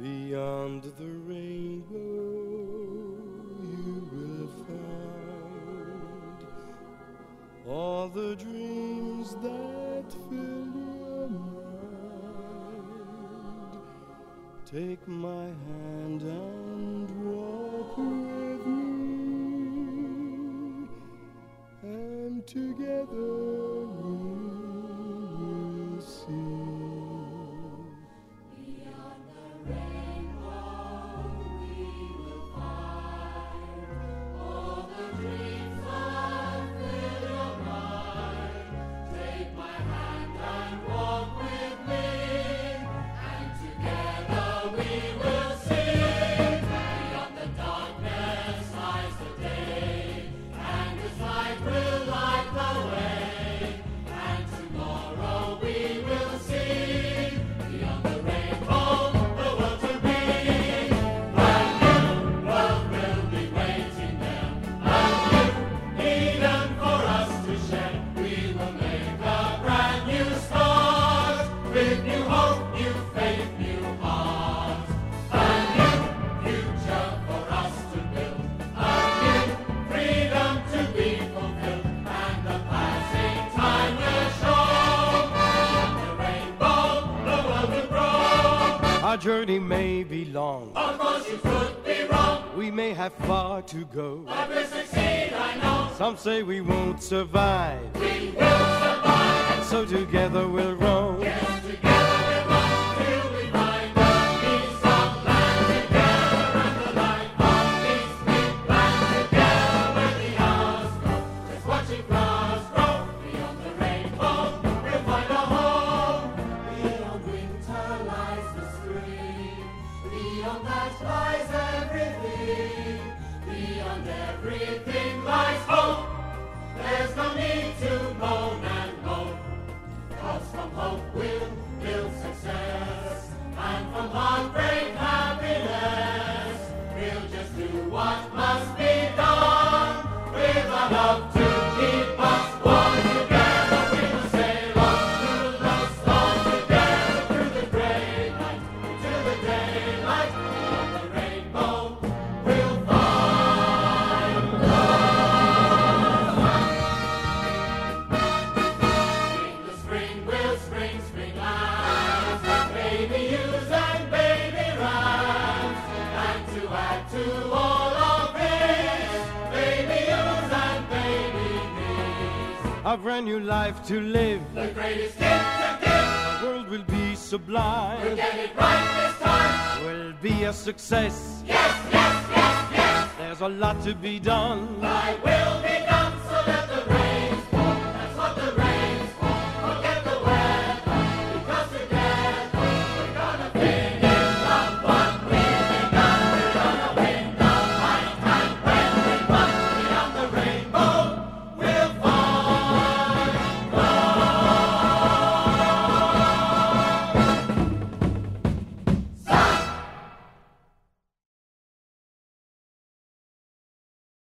Beyond the rainbow, you will find all the dreams that fill your mind. Take my hand and walk with me, and together journey may be long. Of course you could be wrong, We may have far to go. but we'll succeed, I know. Some say we won't survive. We will survive. So together we'll roam. A brand new life to live. The greatest gift to give, The world will be sublime. we'll get it right this time. We'll be a success. Yes, yes, yes, yes, There's a lot to be done. I will